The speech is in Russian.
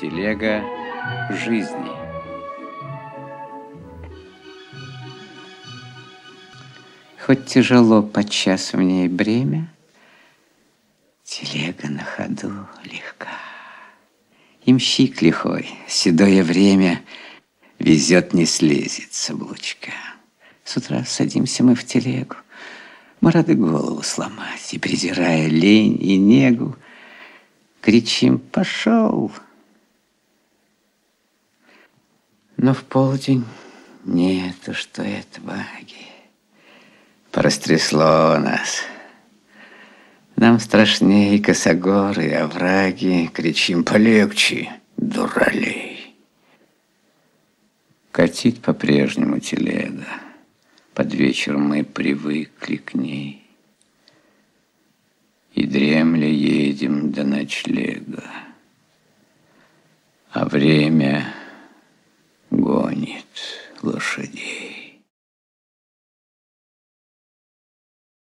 Телега жизни. Хоть тяжело подчас в ней бремя, Телега на ходу легка. Имщик лихой, седое время Везет, не слезет с. С утра садимся мы в телегу, Мы рады голову сломать, И, презирая лень и негу, Кричим «Пошел!» Но в полдень нету, что это баги. Порастрясло нас. Нам страшнее косогоры, овраги. Кричим полегче, дуралей. Катить по-прежнему телега. Под вечер мы привыкли к ней. И дремля едем до ночлега. А время нет лошадей.